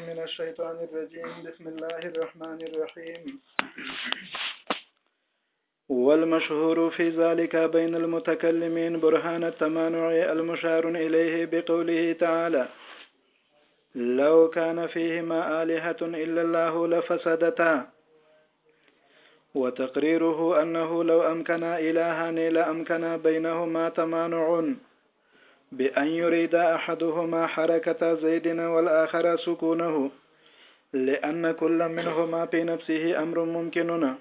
الشيطان الرجيم بسم الله الرحمن الرحيم والمشهور في ذلك بين المتكلمين برهان التمانع المشار إليه بقوله تعالى لو كان فيهما آلهة إلا الله لفسدتا وتقريره أنه لو أمكن إلهان لأمكن بينهما تمانع بأن يريد أحدهما حركة زيد والآخر سكونه لأن كل منهما في نفسه أمر ممكننا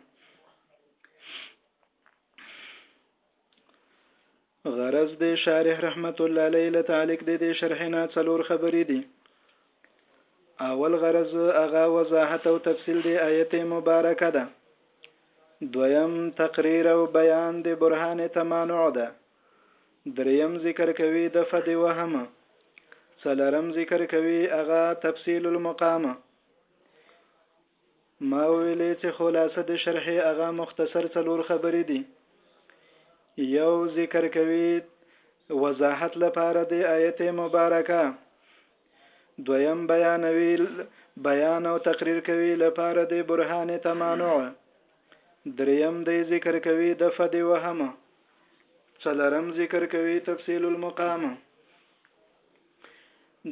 غرض د شارح رحمت الله علیه له تعلق د دې شرح نه څلور خبرې دي اول غرض هغه وضاحت او تفصیل د آیت مبارکه ده دویم تقریر او بیان د برهان تمانع ده دریم ذکر کوي د فد وهم څلرم ذکر کوي هغه تفصیل المقام ما ویلې چې خلاصه د شرح هغه مختصر څلور خبرې دي یو ذکر کوي وضاحت لپاره د آیت مبارکه دویم بیانوي بیان او تقریر کوي لپاره د برهان تمانع دریم د ذکر کوي د فد وهمه څلرم ذکر کوي تفصیل المقام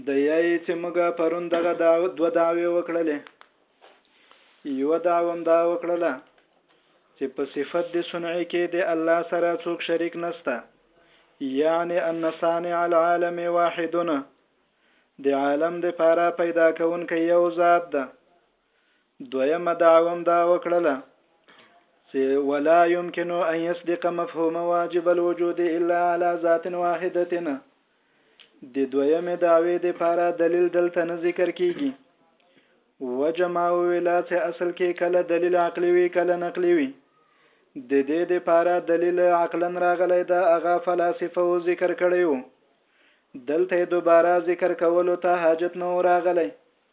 د یای چې موږ پرون دغه دا دوه داوی وکړلې یو داوم دا وکړله چې په صفت د صنعي کې د الله سره څوک شریک نسته یعنی ان صانع العالم واحدن د عالم د پاره پیدا کونکي یو ذات ده دویمه دعوه دا وکړله چې ولا يمكن ان يصدق مفهوم واجب الوجود الا على ذات واحده د دویمه دعوی د پاره دلیل دلته نه ذکر کیږي وجما ویلا چې اصل کې کله دلیل عقلی وی کله نقلی وی د دې د پاره دلیل عقلا راغلی دا هغه فلسفه او ذکر کړیو دلته دوباره ذکر کولو ته حاجت نه راغلی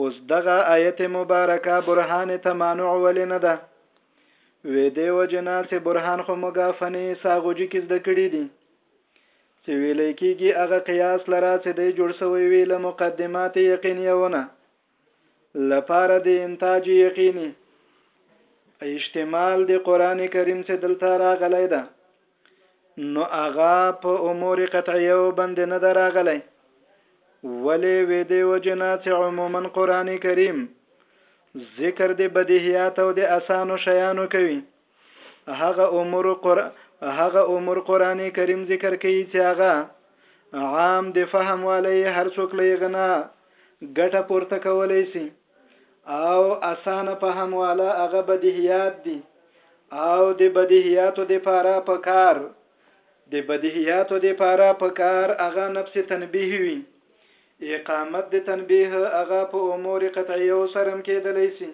اوس دغه آیت مبارکه برهان ته مانع ولې نه ده وې دی وجنا چې برهان خو موږ فني ساغوجي کې زده کړی دي چې ویل کېږي هغه قیاس لرا چې دی جوړ شوی وی له مقدمات یقینیونه لپاره د انتاج یقیني احتمال د قران کریم چې دلته راغلی ده نو هغه په امور قطعیو باندې نه دراغلی ولې وې دی وجنا چې عموما قران کریم ذکر د بدیهیات او د اسانو شیانو کوي هغه امور قر هغه امور قران کریم ذکر کوي چې هغه عام د فهم والی هر څوک لې غنا ګټه پورته کولای شي او اسانه فهم والا هغه بدیهیات دي او د بدیهیاتو د پاره په کار د بدیهیاتو د پاره په کار هغه نفس تنبیه وي اقامت د تنبیه هغه په امور قطعیه او سرم کېدلی سي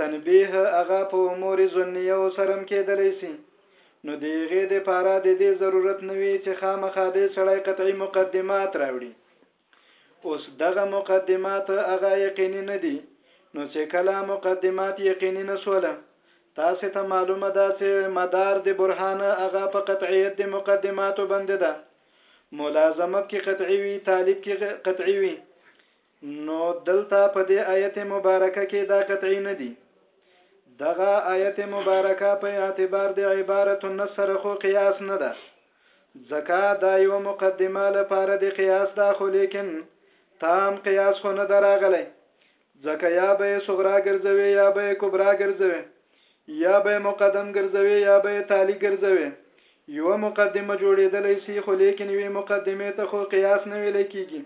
تنبیه هغه په امور ظنیه او سرم کېدلی سي نو دیغه د پاره د دې ضرورت نوي چې خامخا د سړی قطعي مقدمات راوړي اوس دغه مقدمات هغه یقیني نه دي نو چې کله مقدمات یقیني نه شول تاسې ته معلومه ده چې مدار د برهان هغه په قطعیت د مقدماتو باندې ده ملازمت کې قطعي وي طالب کې قطعي وي نو دلته په دې آیت مبارکه کې دا قطعي نه دي دغه آیت مبارکه په اعتبار د عبارت النصر خو قیاس نه ده ځکه دا یوه مقدمه لپاره د قیاس ده خو لیکن تام قیاس خو نه دراغلی ځکه یا به صغرا ګرځوي یا به کبرا ګرځوي یا به مقدم ګرځوي یا به تالی ګرځوي یو مقدمه جوړېدلې سي خو لیکن وی مقدمه ته خو قیاس نه ویل کیږي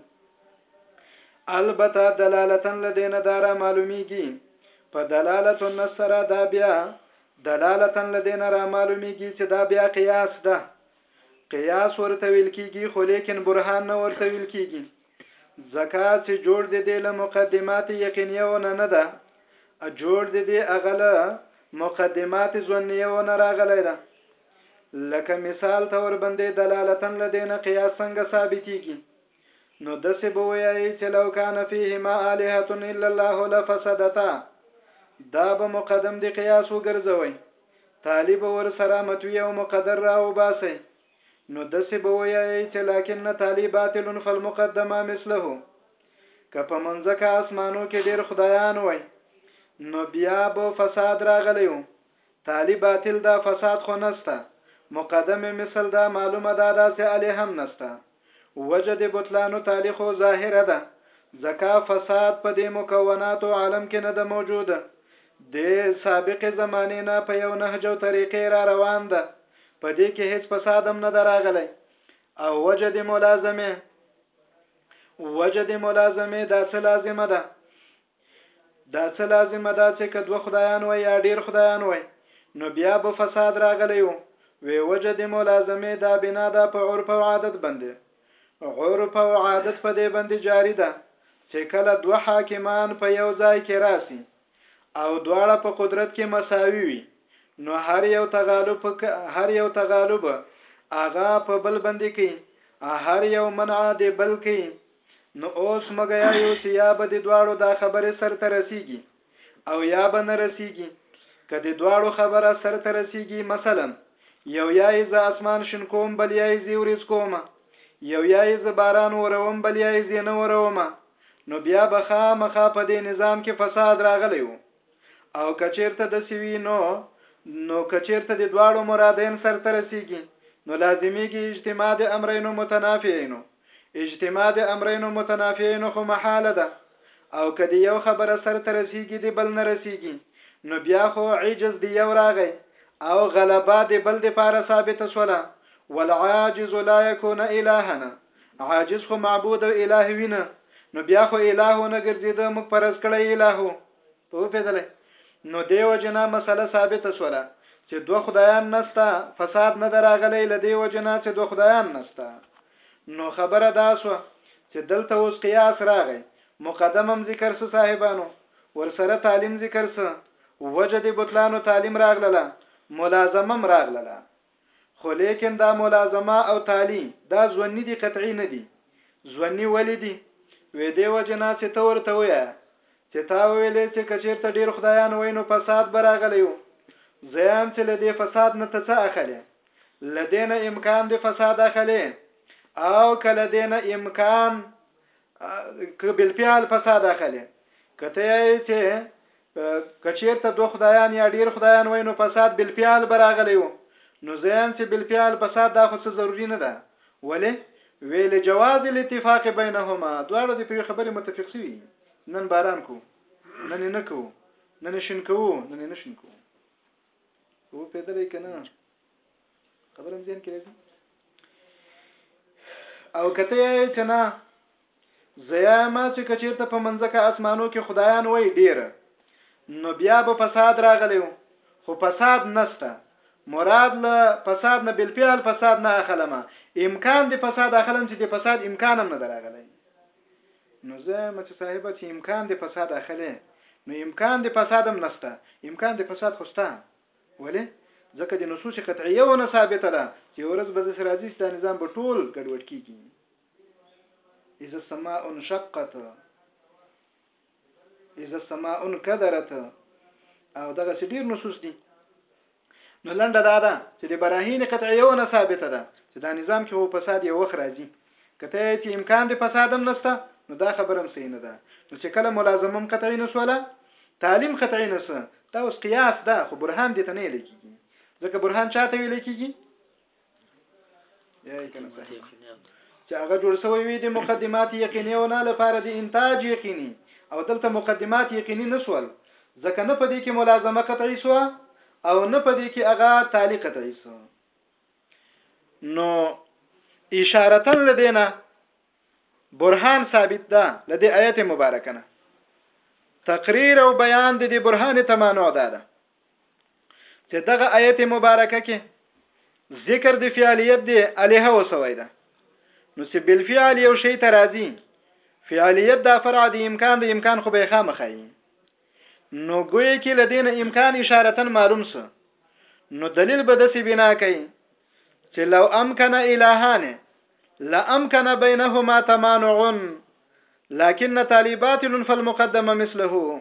البته دلالتن لدین دارا معلومیږي په دلالت النص سره دا بیا دلالتاً له دې نه رامعلومېږي چې دا بیا قیاس ده. قیاس ورته ویل کېږي خو لیکن برهان نه ورته ویل کېږي. ځکه چې جوړ د دې له مقدمات یقینیو نه نه ده. جوړ د دې هغه له مقدمات ظنیو نه راغلی ده. لکه مثال ته وربندې دلالتاً له دې نه قیاس څنګه ثابتېږي؟ نو دسې به ویایي چې لو کان فیهما آلهة الا الله لفسدتا دا به مقدم دی قیاس وګرځوي تالی به ورسره متوی او مقدر را وباسي نو دسې به ویایي چې لکن تالی باطل فالمقدمه مثله که په منځکه اسمانو کې ډیر خدایان وای نو بیا به فساد راغلی وو تالي باطل ده فساد خو نسته مقدمه مثل ده معلومه ده داسې الې هم نسته وجه دې بطلانو تالي خو ظاهره ده ځکه فساد په دې مکوناتو عالم کې نه ده موجود دې سابقې زمانې نه په یو نهج او طریقې را روان ده په دې کې هیڅ فساد هم نه ده راغلی او وجه دې ملازمه وجه دې ملازمه داسې لازمه ده دا څه لازمه ده چې که دوه خدایان وای یا ډیر خدایان وای نو بیا به فساد راغلی و وی وجه د ملازمه دا بنا ده په عرف او عادت باندې عرف او عادت په دې باندې جاری ده چې کله دوه حاکمان په یو ځای کې راسي او دواړه په قدرت کې مساوي وي نو هر یو تغالب هر یو تغالب اغا په بل باندې کوي هر یو منع دی بل کوي نو اوس مګه یا یو چې یا به د دواړو دا خبرې سر ته رسیږي او یا به نه رسیږي که د دواړو خبره سر ته رسیږي مثلا یو یا یې زه اسمان شین کوم بل یا یې زه وریځ کوم یو یا یې زه باران وروم بل یا یې زه نه وروم نو بیا به خامخا په دې نظام کې فساد راغلی وو او کچیرته د سوی نو نو کچیرته د دواړو مرادین سرته رسیږي نو لازمیږي اجتماع د امرینو متنافعینو اجتماع د امرینو متنافعینو خو محاله ده او کدی یو خبره سرته رسیږي د بل نه رسیږي نو بیا خو عجز دی یو راغی او غلبه د بل د پاره ثابت سوله والعاجز لا يكون الهنا عاجز خو معبود او اله وي نه نو بیا خو اله ونه ګرځیده موږ فرض کړی اله په پیدل نو دیو جنا مسله ثابته سوله چې دوه خدایان نستا فساد نه دراغلی لدی وجنا چې دوه خدایان نستا نو خبره دا سو چې دلته اوس قیاس راغی مقدمم ذکر سو صاحبانو ورسره تعلیم ذکر سو وجد بطلانو تعلیم راغله ملازمم راغله خو ليکن دا ملازمه او تالي دا ځوني دي قطعي نه دي ځوني ولې دي وې دې وجه نه چې ته ورته وې چې تا ویلې چې کچیرته ډیر خدایان وای نو فساد براغلی یو زیان چې لدې فساد نه ته څه اخلې لدې نه امکان دې فساد اخلې او کله دې نه امکان که بالفعل فساد اخلې کته یې چې که چېرته دوه خدایان یا ډېر خدایان وای نو فساد بالفعل به راغلی و، نو زه یم چې بالفعل فساد دا خو څه ضروري نه ده، ولې؟ وې لجواز الاتفاق بینهما، دواړه دې په یوې خبرې متفق شوي، نن باران کوو، نن یې نه کوو، نن یې شین کوو، نن یې نه شین کوو. وو پېدلې که نه؟ خبرم ذهن کې راځي. او کته یې چې نه زیایم چې که چیرته په منځکه اسمانو کې خدایان وای ډیر نو بیا به فساد راغلی و خو فساد نسته مراد له فساد نه بالفعل فساد نه اخلم امکان د فساد اخلم چې د فساد امکان هم نه دراغلی نو زه مچ صاحب چې امکان د فساد اخلي نو امکان د فساد هم نسته امکان د فساد خوسته ولی ځکه د نصوص قطعیه ونه ثابته ده چې ورځ به زس راځي چې دا نظام به ټول ګډوډ کیږي اذا السماء انشقت اذا السماء انكدرت او دغه ډیر نصوص دي نو لنډه دا ده چې د براهین قطعیه ونه ثابته ده چې دا نظام کې هو فساد یو وخت راځي کته چې امکان د فسادم نشته نو دا خبرم صحیح نه ده نو چې کله ملازمم قطعی نسوله تعلیم قطعی نسو دا اوس قیاس ده خو برهان دې ته نه لګیږي ځکه برهان چاته ویل کیږي چې هغه جوړ شوی وي د مقدمات یقیني او نه لپاره د انتاج یقیني او دلته مقدمات یقیني نسول ځکه نه پدې کې ملازمه قطعي سو او نه پدې کې هغه تعالی قطعي سو نو اشارتن لدینا برهان ثابت ده لدې آیت مبارکنه تقریر او بیان د دې برهان تمانع ده چې دغه آیت مبارکه کې ذکر د فعالیت دی الیه وسوي ده نو چې بل فعل یو شی ته راځي فعالیت دا فرع د امکان د امکان خو به خامخای نو ګوي کې لدین امکان اشارتن معلوم سو نو دلیل به د سی بنا کوي چې لو امکن الهان لا امکن بینهما تمانع لكن طالبات فالمقدمه مثله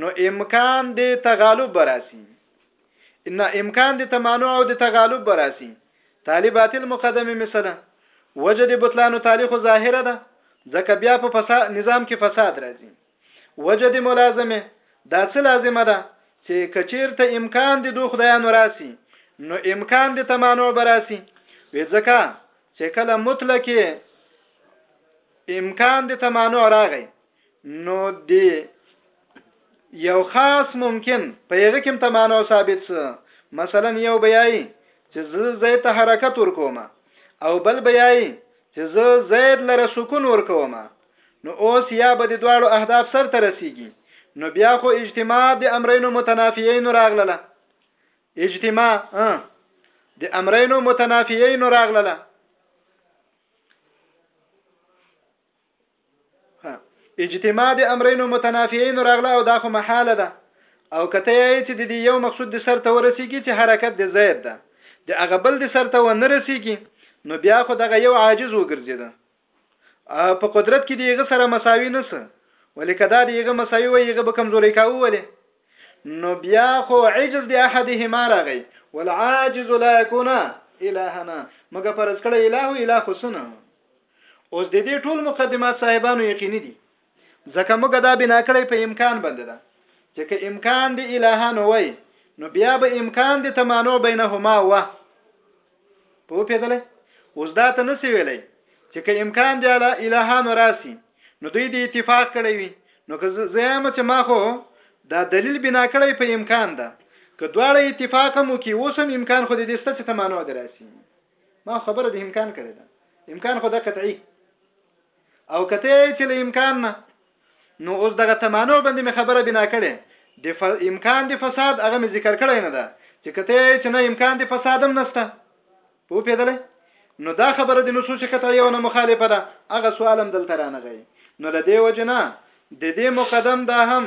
نو امکان د تغالب براسي ان امکان د تمانع او د تغالب براسي تالي باطل مقدمه مثلا وجه د بطلان او تالي خو ظاهره ده ځکه بیا په فساد نظام کې فساد راځي وجه د ملازمه دا څه لازمه ده چې کچیرته امکان د دوه خدایانو راسي نو امکان د تمانع براسي وې ځکه چې کله مطلق امکان د تمانع راغی نو دی یو خاص ممکن په یغه کې ته مانو ثابت سه مثلا یو بیاي چې زه زید ته حرکت ورکوم او بل بیاي چې زه زید لره سکون ورکوم نو اوس یا به د دواړو اهداف سر ته رسیږي نو بیا خو اجتماع د امرینو متنافیین راغله اجتماع د امرینو متنافیین راغله اجتماع د امرین متنافعین راغله او دا خو محاله ده او کته یې چې د دې یو مقصود د سر ته ورسیږي چې حرکت د زید ده د هغه بل د سر ته و نه رسیږي نو بیا خو دغه یو عاجز وګرځیده په قدرت کې دیغه سره مساوي نه سه ولې کدا دیغه مساوي وي یغه به کمزوري کاوه ولې نو بیا خو عجز د احدهما راغی والعاجز لا يكون الهنا مګه پرز کړه الہ الہ خو سنه اوس د دې ټول مقدمات صاحبانو یقیني دي ځکه موږ دا بنا کړی په امکان باندې ده چې که امکان د الهان وای نو بیا به امکان د تمانع بینهما و په پیدلې اوس دا ته نسی ویلې چې که امکان د الهان راسي نو دوی د اتفاق کړی وي نو که زیامه چې ما خو دا دلیل بنا کړی په امکان ده که دواړه اتفاق مو کې اوس هم امکان خو د دې ست چې تمانع دراسي ما خبره د امکان کړې ده امکان خو د قطعي او کته چې له امکان نه نو اوس دغه تمانع باندې مې خبره بنا کړې د ف... امکان د فساد هغه مې ذکر کړی نه ده چې کته چې نه امکان د فساد هم نشته په پیدلې نو دا خبره د نصوص قطعیه او نه مخالفه ده هغه سوالم دلته رانغی نو لدی وجنه د دې مقدم دا هم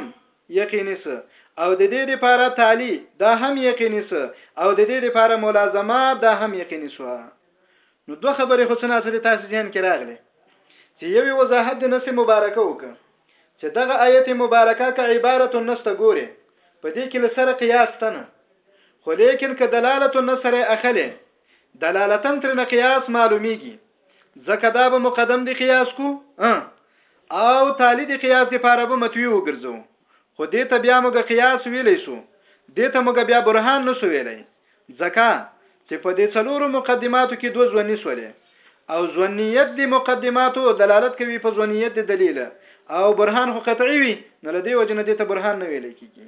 یقیني سه او د دې دپاره تعلی دا هم یقیني سه او د دې دپاره ملازمه دا هم یقیني سوه نو دوه خبرې خو څه ناڅه د تاسې ذهن کې راغلې چې یوې وضاحت د نس مبارکه وکړه چې دغه آیت مبارکه که عبارت النس ته ګورې په دې کې لسره قیاس ته نه خو لیکن که دلالت النس سره اخلې دلالتن ترنه قیاس معلومیږي ځکه دا به مقدم دی قیاس کو او تالی دی قیاس دی پاره به متوی وګرځو خو دې ته بیا موږ قیاس ویلی سو دې ته موږ بیا برهان نه سو ویلی ځکه چې په دې څلورو مقدماتو کې دوه ځونی سولې او ځونیت دی مقدماتو دلالت کوي په ځونیت دی دلیل او برهان خو قطعي وي نو لدی وجنه دې ته برهان نه ویل کیږي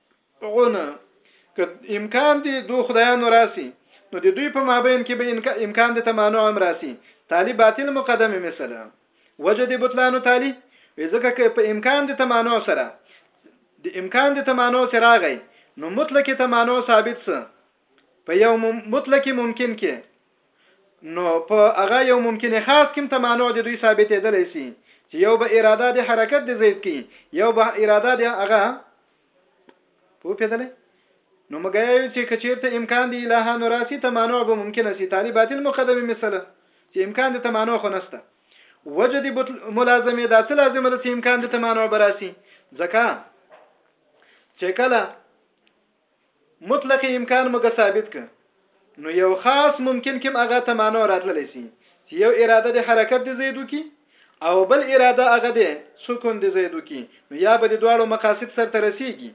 غونه که امکان دی دو خدایانو راسي نو د دوی په مابین کې به امکان د تمانع هم راسي تالی باطل مقدمه مثلا وجه د بطلانو تالی وی ځکه که په امکان د تمانع سره د امکان د تمانع سره راغی نو مطلق تمانع ثابت سه په یو مطلق ممکن کې نو په هغه یو ممکن خاص کې تمانع د دوی ثابتېدلی شي چې یو به اراده د حرکت د زید کی یو به اراده د هغه په پیدلې نو مګایو چې کچیرته امکان دی له نو راسي تمانع به ممکن شي طالب باطل مقدم مثله چې امکان د تمانع خو نشته وجه د ملازمه دا څه لازمه ده چې امکان د تمانع براسي ځکه چې کله مطلق امکان مو که ثابت که نو یو خاص ممکن کم هغه ته مانو راتللی سي چې یو اراده د حرکت د زید وکي او بل اراده هغه د سکون د زید وکي نو یا به د دواړو مقاصد سرته رسیږي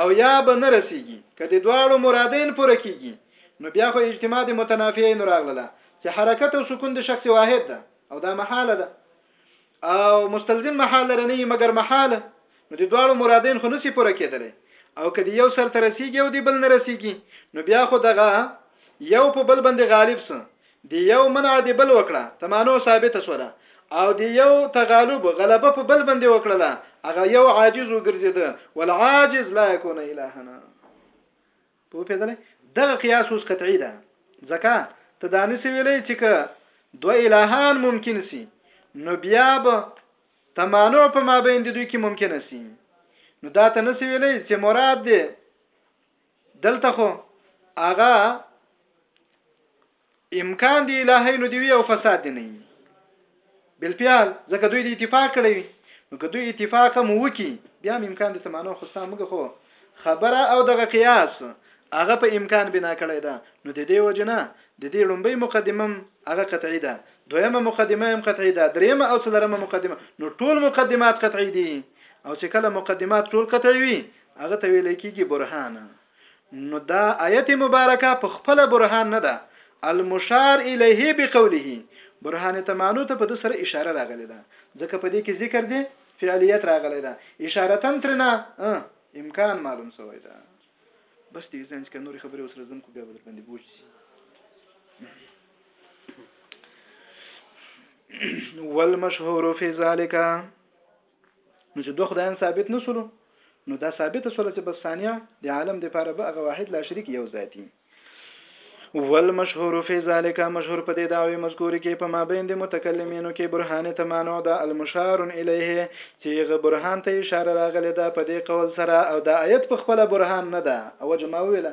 او یا به نه رسیږي که د دواړو مرادین پوره کیږي نو بیا خو اجتماع د متنافیین راغله چې حرکت او سکون د شخص واحد ده او دا محاله ده او مستلزم محال لري نه مګر محال نو د دواړو مرادین خو نسی پوره کېدلی او که دی یو سر ته رسیږي او دی بل نه رسیږي نو بیا خو دغه یو په بل باندې غالب سو دی یو منع دی بل وکړه تمانو ثابت سوله او دی یو تغالب غلبه په بل باندې وکړله هغه یو عاجز وګرځید والعاجز لا یکون الهنا پوهیدلی دغه قیاس اوس قطعی ده ځکه ته دا نسی ویلی چې که دوه الهان ممکن سی نو بیا به تمانع په مابین د دوی کې ممکن سی نو دا ته نسی ویلی چې مراد دی دلته خو هغه امکان دی الهی نو دی وی او فساد دی نه وي بلپیال ځکه دوی د اتفاق کړی وي نو که دوی اتفاق مو وکي بیا هم امکان د سمانو خو ستا موږ خو خبره او دغه قیاس هغه په امکان بنا کړی ده نو د دې وجنه د دې لومبۍ مقدمه هغه قطعي ده دویمه مقدمه هم قطعي ده دریمه او څلورمه مقدمه نو ټول مقدمات قطعي دي او چې کله مقدمات ټول قطعي وي هغه ته ویل کېږي برهانه نو دا آیت مبارکه په خپل برهان نه ده المشار الیه بقوله برهان تمانو ته په د سره اشاره راغلی ده ځکه په دې کې ذکر دی فعلیت راغلی ده اشارتن ترنا امکان معلوم شوی ده بس دې ځان چې نور خبرې وسره زم کو بیا بدر باندې بوج شي والمشهور في ذلك نو چې دوه خدایان ثابت نه شولو نو دا ثابت شول چې بس صانع د عالم د پاره به هغه واحد لا شریک یو ذاتی والمشهور فی ذلک مشهور په دې دعوی مذکور کې په مابین د متکلمینو کې برهان تمانع دا المشار الیه چې غ برهان ته اشاره راغلی دا په دې قول سره او دا آیت په خپل برهان نه ده او جمع ویله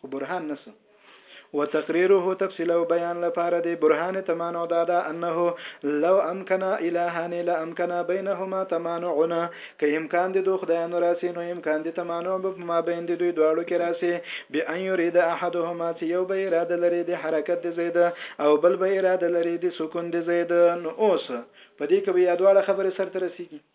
خو برهان نه سو. وتقريره تفصيل او بيان لپاره دي برهان تمانع دا ده انه لو امکن الهان لامکن بينهما تمانع که امکان دي دو خدايانو راسي نو امکان دي تمانع به په مابين دي دوی دواړو کې راسي بان يريد احدهما چې يو به اراده لري د حرکت د زيد او بل به اراده لري د سکون د زيد نو اوس په دې کې به يا دواړه خبرې سرته رسيږي.